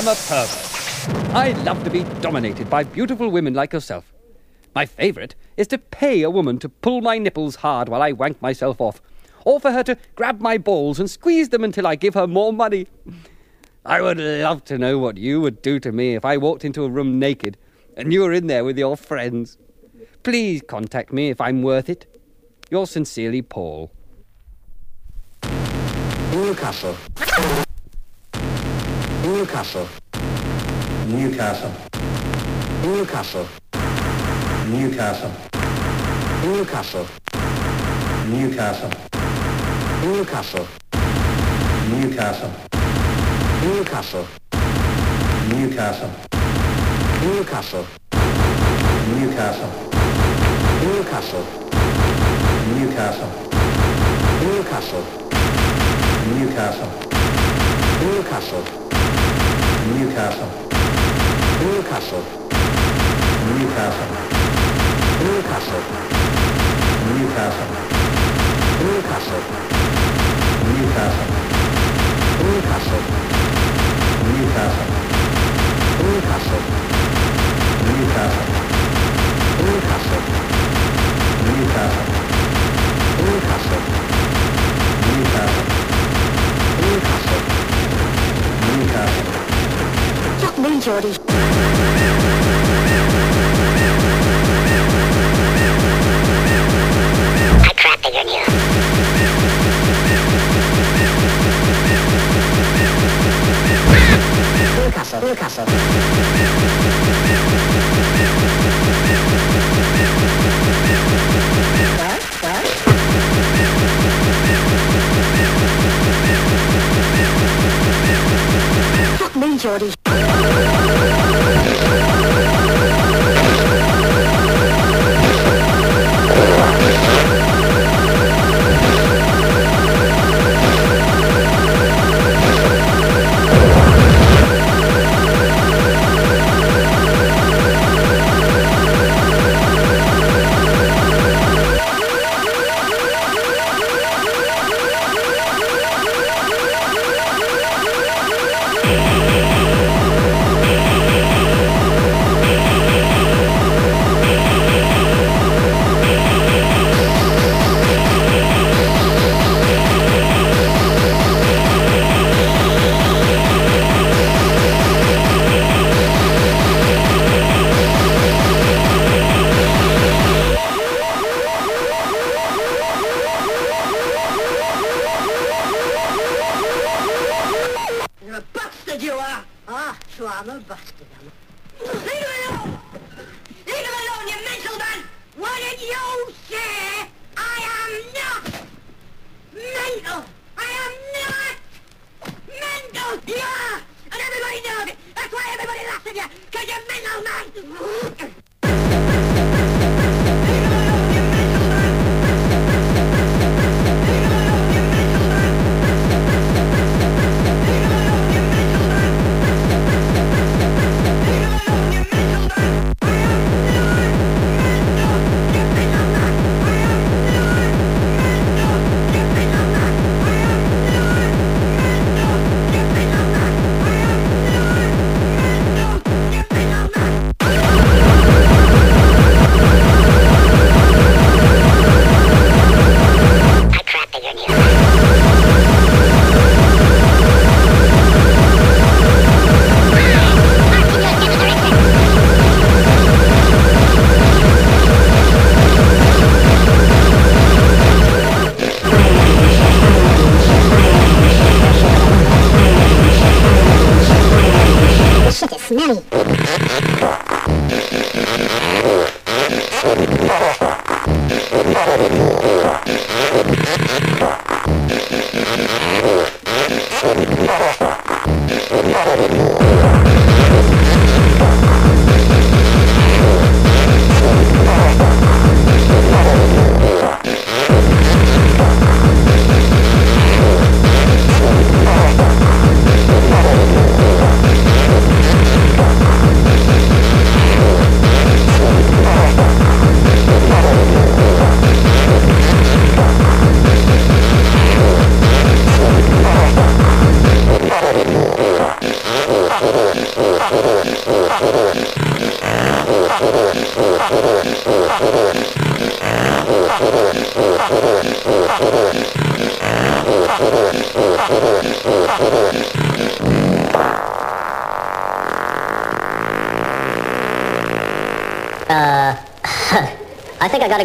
am a pervert. I love to be dominated by beautiful women like yourself. My favourite is to pay a woman to pull my nipples hard while I wank myself off, or for her to grab my balls and squeeze them until I give her more money. I would love to know what you would do to me if I walked into a room naked and you were in there with your friends. Please contact me if I'm worth it. Yours sincerely, Paul. Newcastle. Newcastle. Newcastle. Newcastle. Newcastle. Newcastle. Newcastle. Newcastle. Newcastle. Newcastle. Newcastle. Newcastle. Newcastle. Newcastle. Newcastle. Newcastle. Newcastle. Newcastle. Newcastle. Newcastle. Newcastle. Newcastle. Newcastle. Newcastle. Newcastle. Newcastle. Newcastle. Newcastle. Newcastle. Newcastle. Newcastle. Newcastle. Newcastle. Newcastle. Newcastle. Çok me, Jordy. Newcastle, Newcastle. Me, Geordie.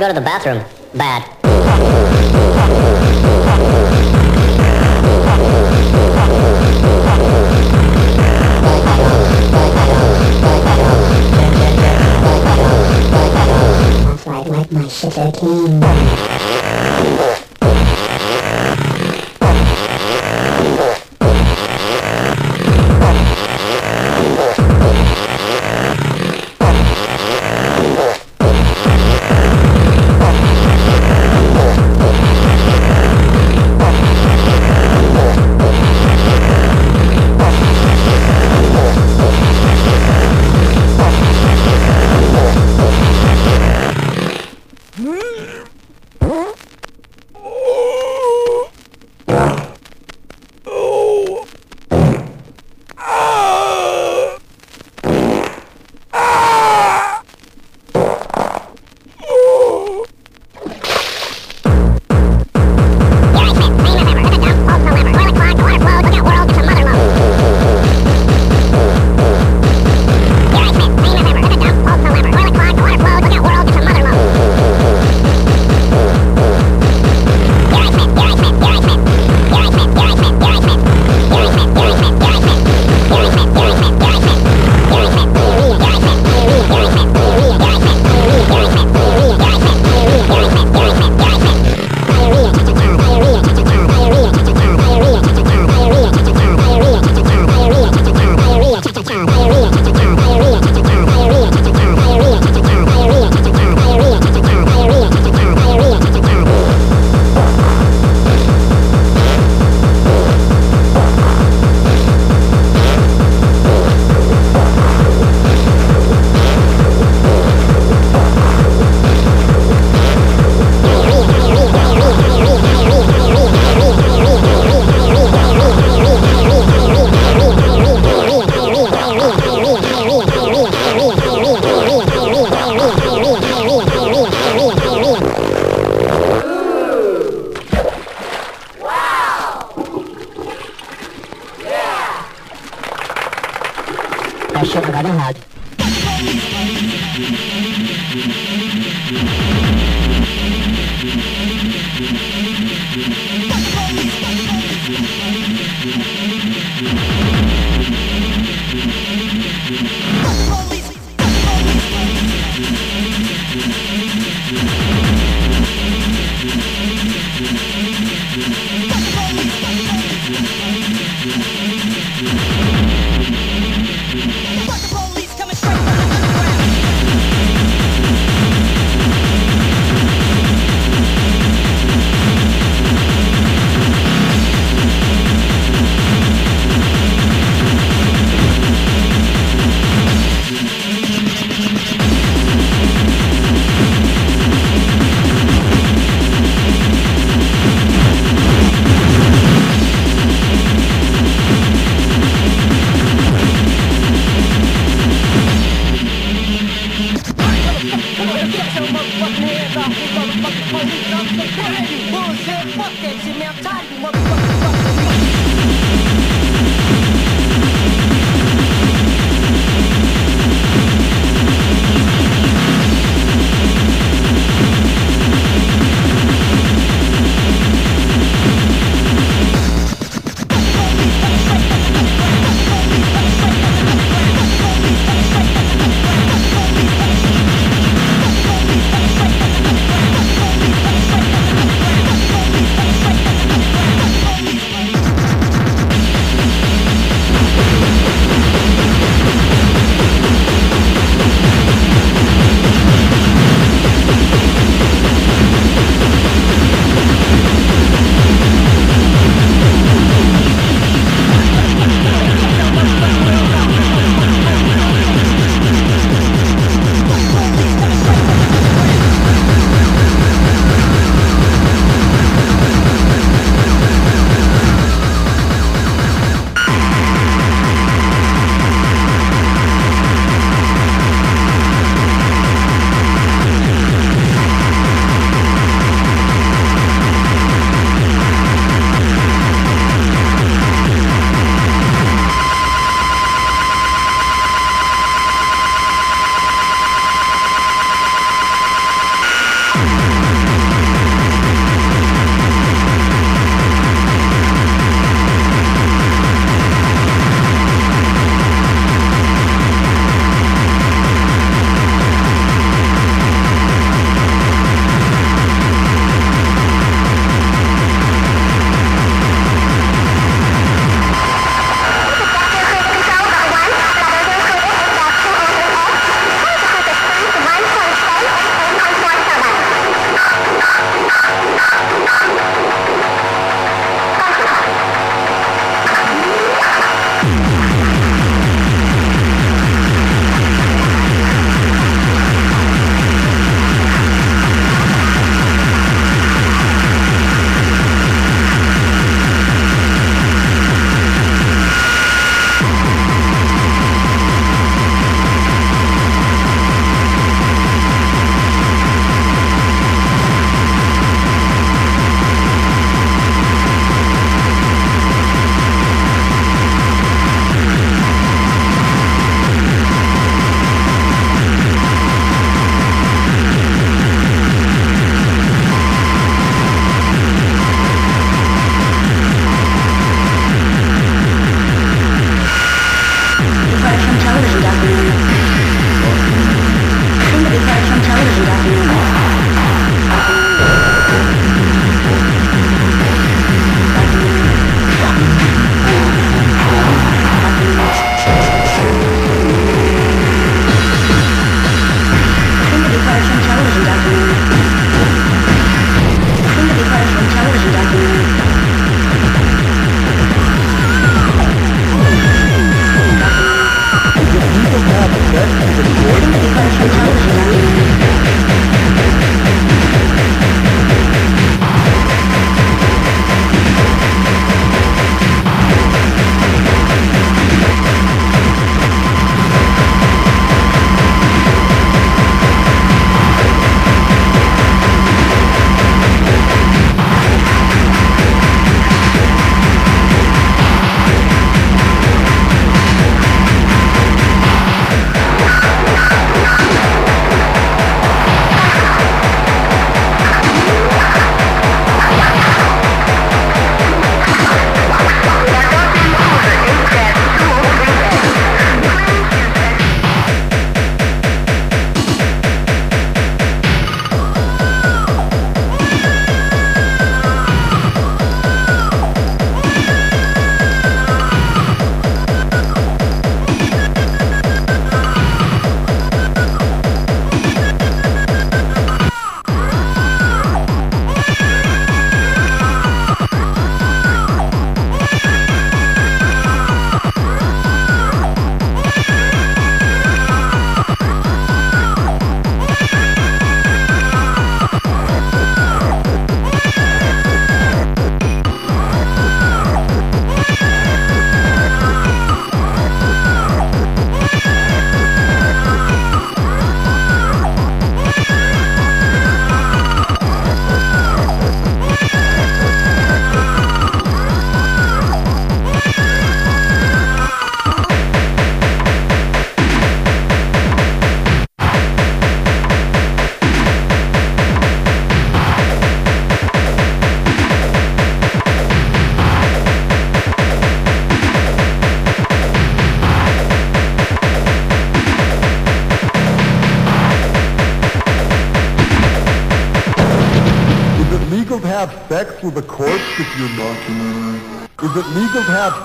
Go to the bathroom.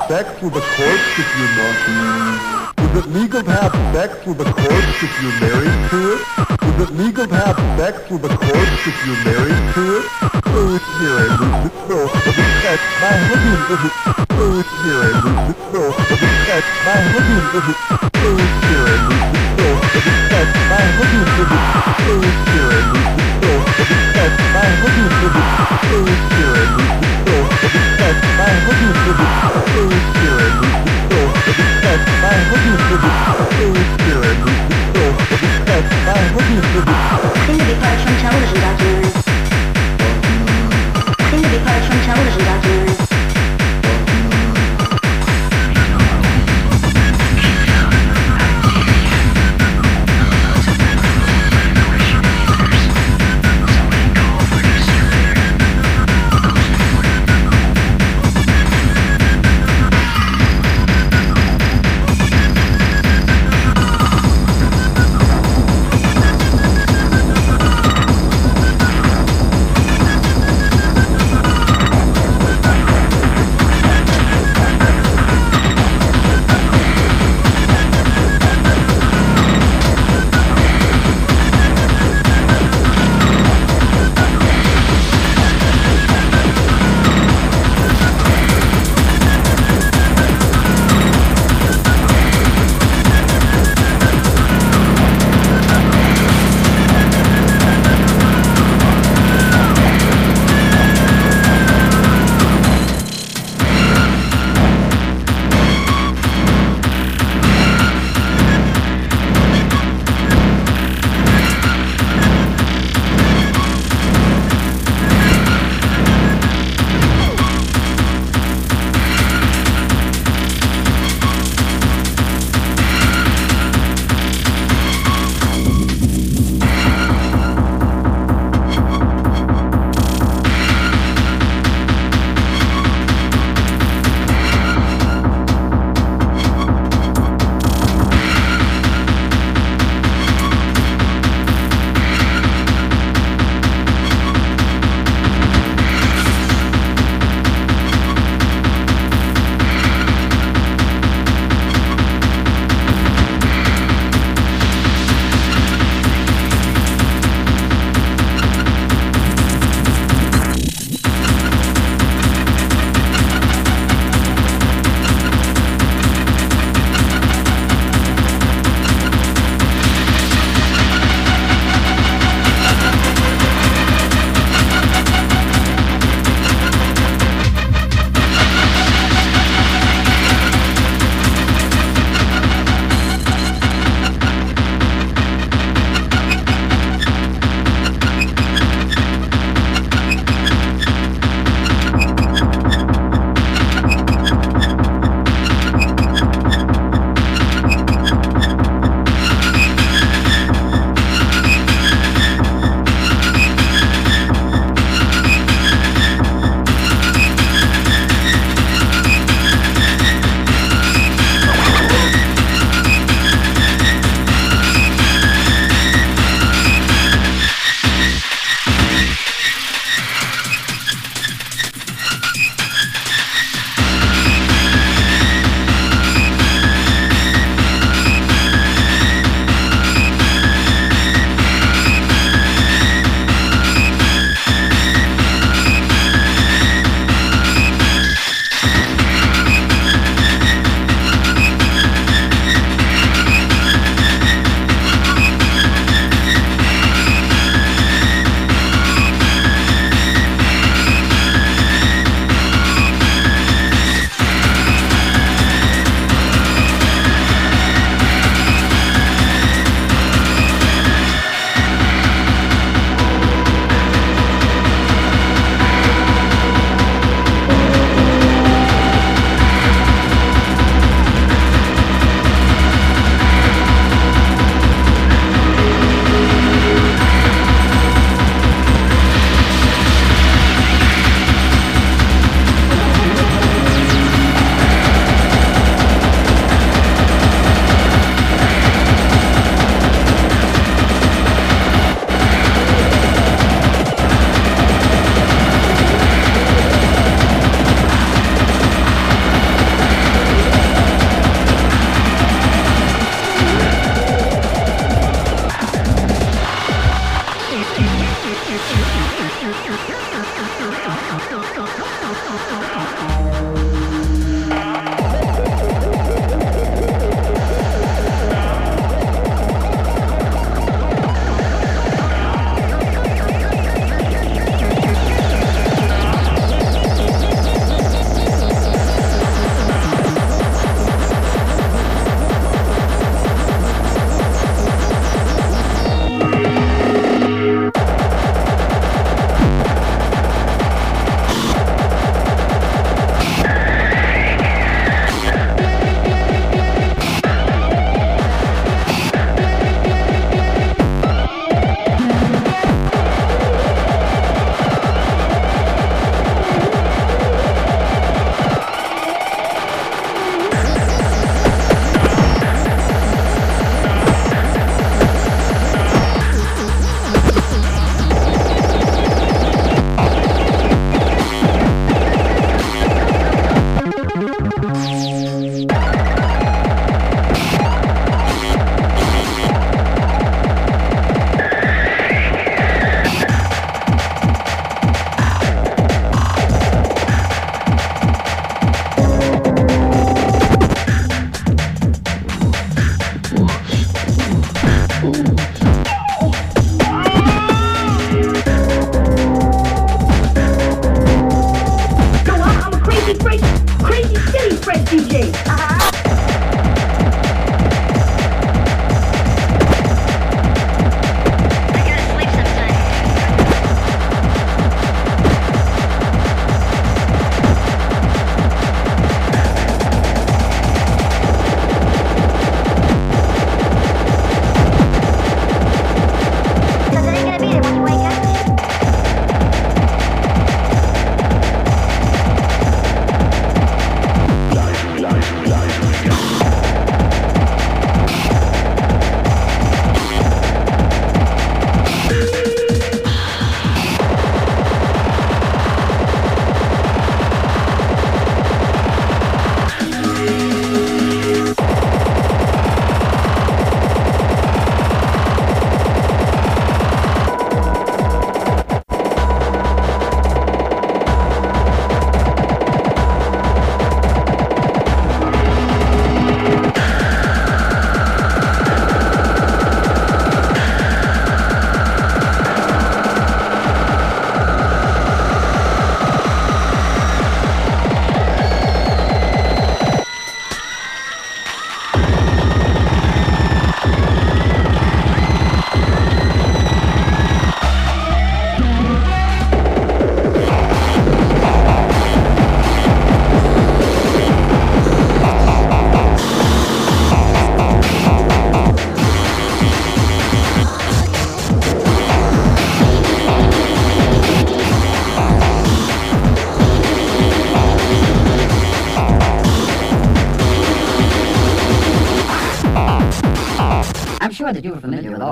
Sex with a corpse if you're not? Is it legal to have sex with a corpse if you're married to it? Is it legal to have sex with a corpse if you're married to it? Oh, here I lose it. Oh, no, that's my husband is it. Oh, here I lose it. Oh, no, that's my husband is it. Oh, here I lose it. Oh. Oh. Oh. Oh, television documentary.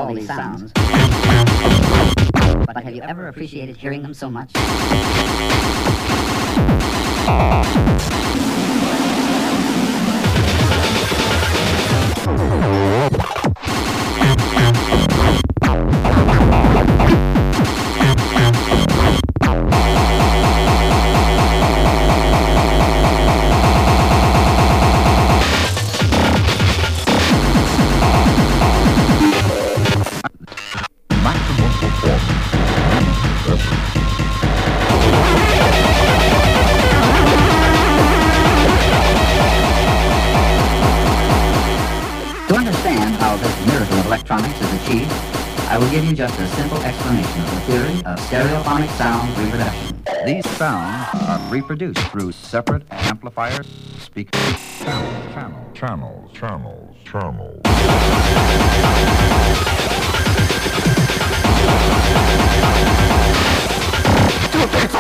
All these sounds. But have you ever appreciated hearing them so much? Understand how this miracle of electronics is achieved, I will give you just a simple explanation of the theory of stereophonic sound reproduction. These sounds are reproduced through separate amplifiers, speakers, channels, channels, channels, channels, channels. Six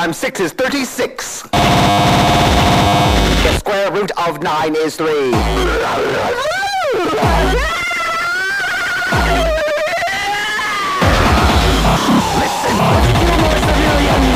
times six is thirty-six. The square root of nine is three. Listen, few more civilians.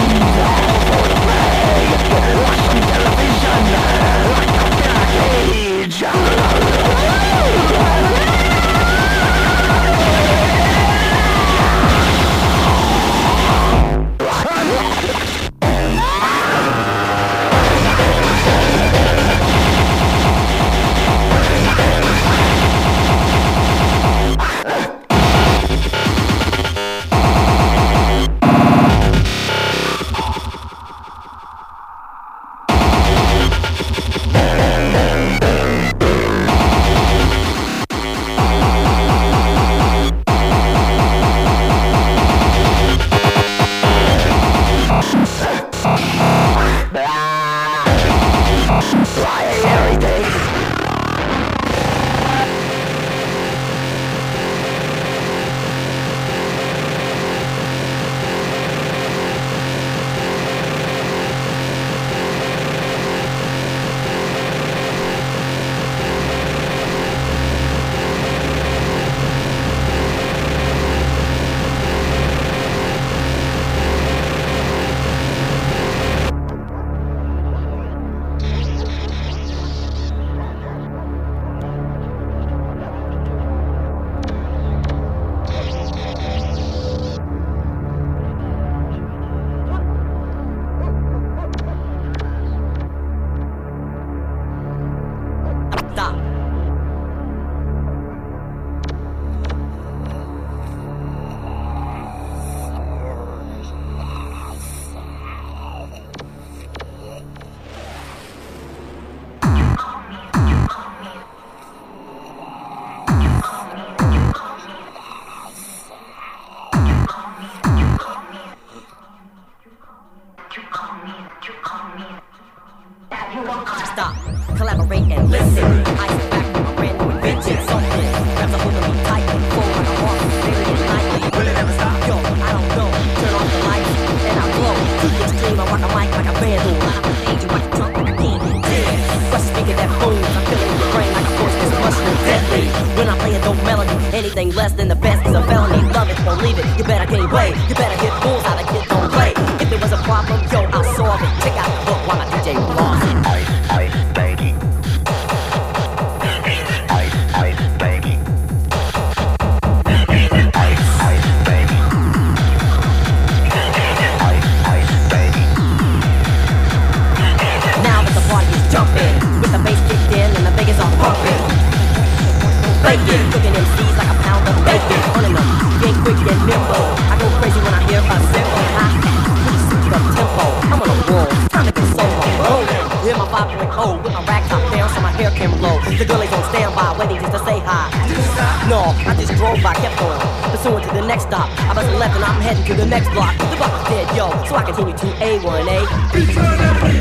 I kept going. Pursuing to the next stop. I bust left and I'm heading to the next block. The block is dead, yo, so I continue to A1A.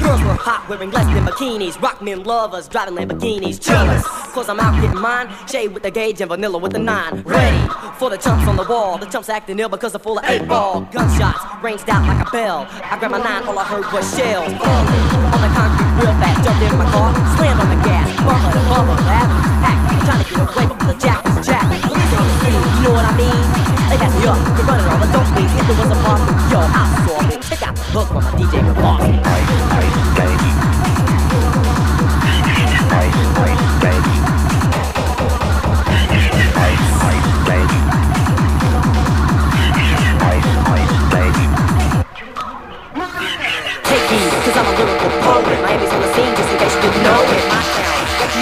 Girls were hot, wearing less than bikinis. Rock men lovers, driving Lamborghinis. Jealous, cause I'm out getting mine. Shade with the gauge and vanilla with the nine. Ready for the chumps on the wall. The chumps acting ill because they're full of eight ball. Gunshots ranged out like a bell. I grabbed my nine, all I heard was shells. On the concrete real fast. Jumped in my car, slammed on the gas. Bumper to bumper, that pack. Trying to get away from the jack, jack. Police on the scene, you know what I mean? They got me up, they're running on the dope speed. If there was a problem, yo, I'll solve it. Check out the hook from my DJ Boston. Ice, ice, baby.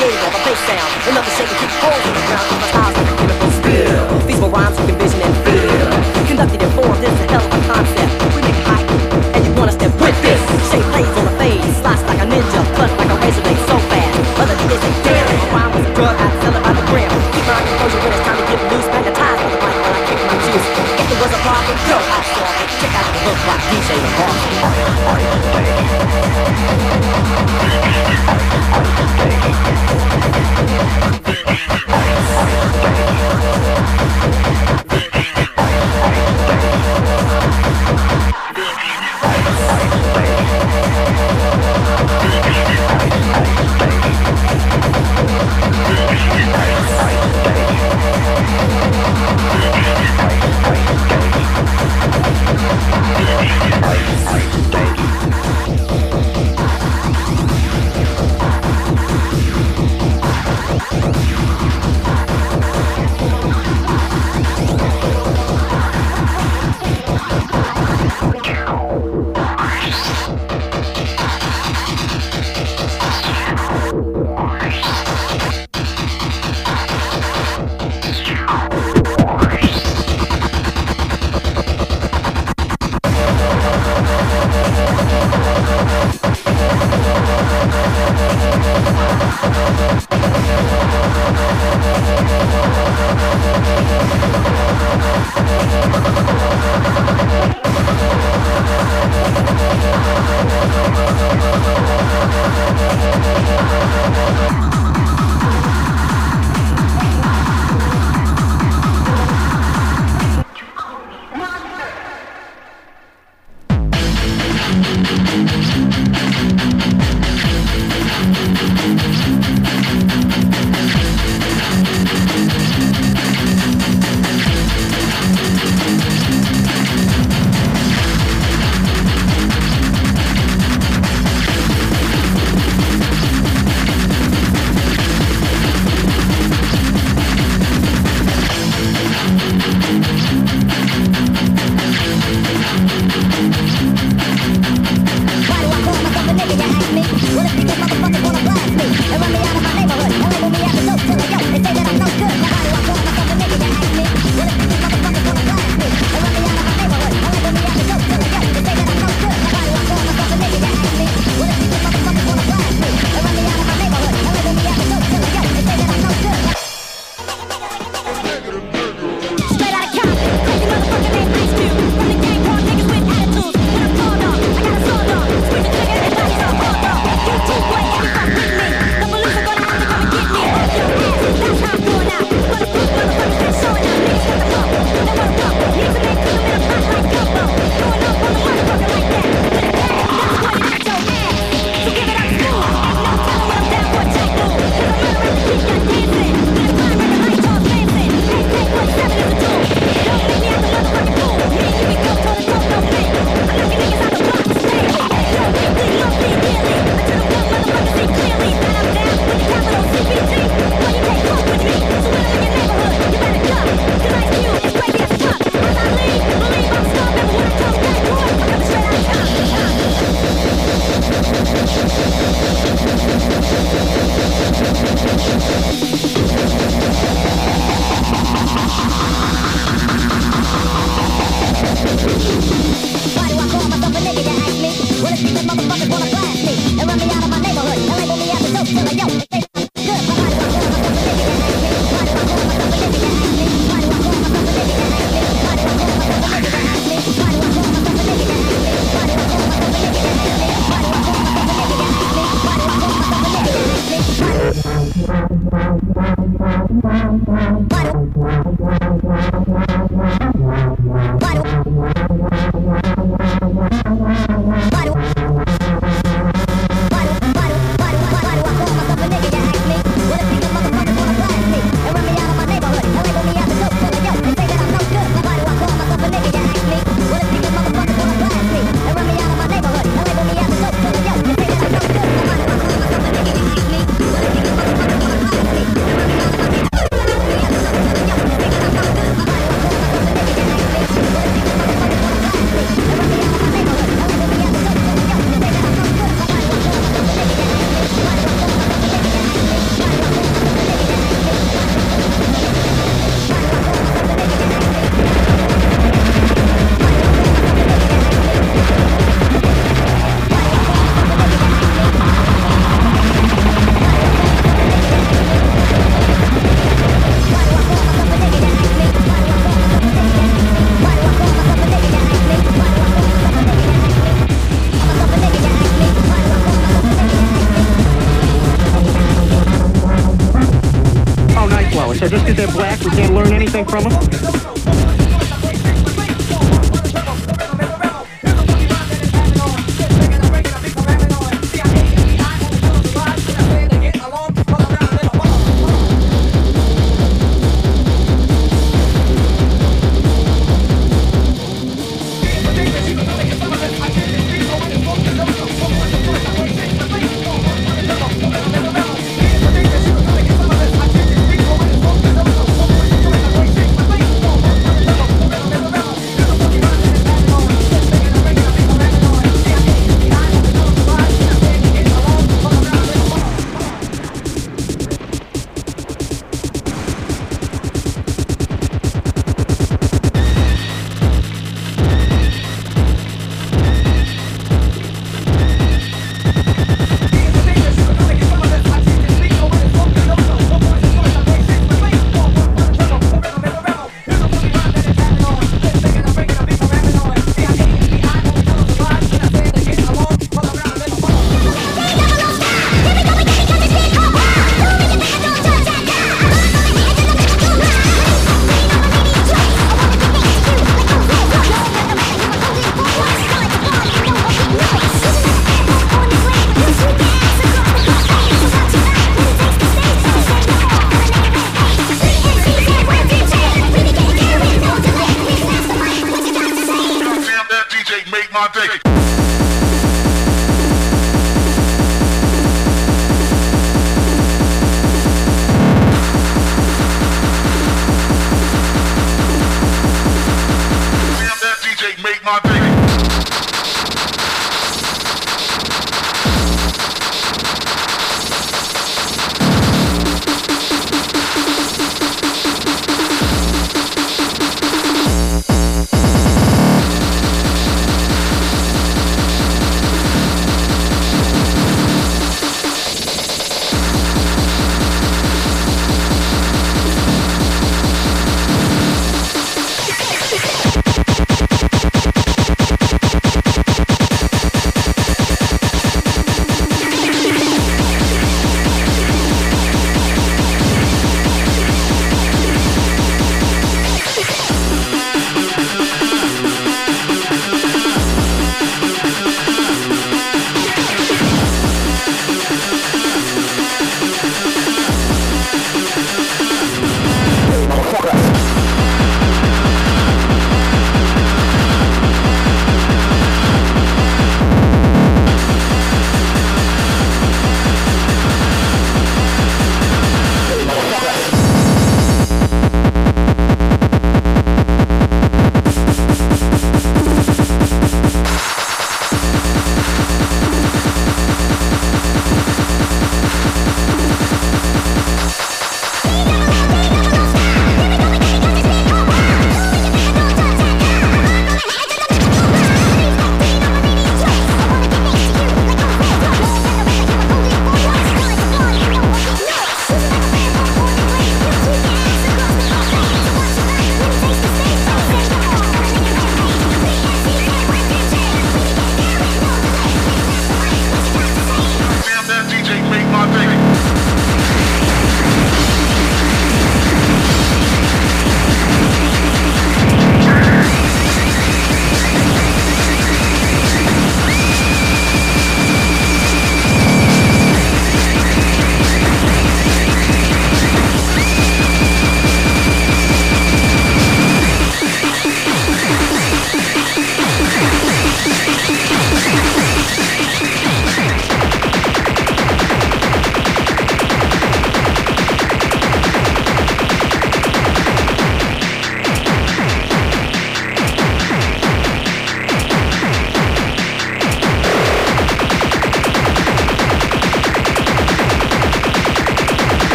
Created all the bass sound. Enough to shake and keep holes in the ground. My style's like a chemical spill. These were rhymes you can vision and feel. Conducted in form, this is a hell of a concept. We make it hype, and you wanna step with this. Shape plays on the fade, slice like a ninja, cut like a razor blade so fast. Other DJs say, damn, my rhyme was a drug, I sell it by the gram. Keep my composure when it's time to get loose. Magnetized by the mic when I kick my juice. If there was a problem, yo, I'll solve it. Check out the hook by DJ Boston.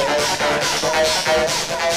ハハハハ!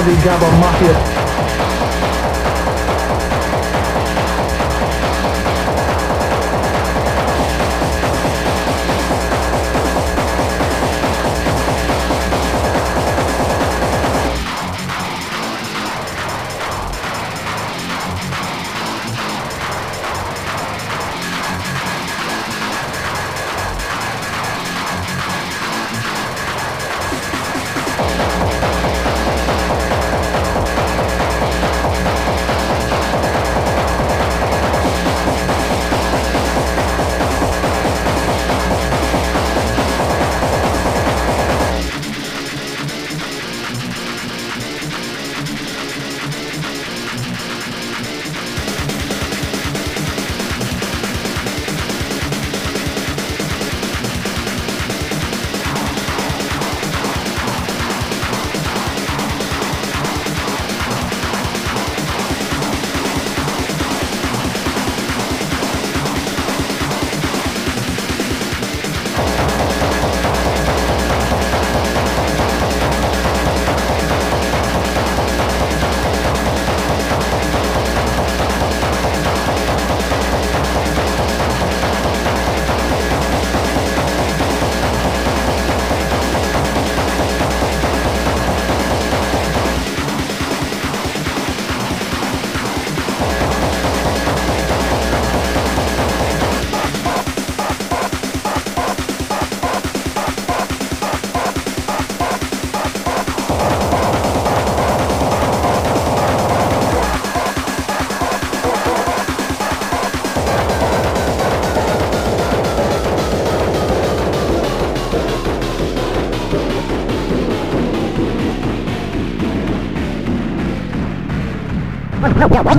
Jordi Gabba Mafia.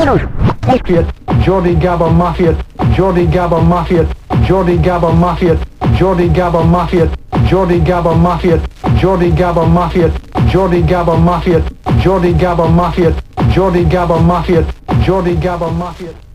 Mafia, Jordi Gabba Mafia, Jordi Gabba Mafia, Jordi Gabba Mafia, Jordi Gabba Mafia, Jordi Gabba Mafia, Jordi Gabba Mafia, Jordi Gabba Mafia, Jordi Gabba Mafia, Jordi Gabba Mafia, Jordi Gabba Mafia.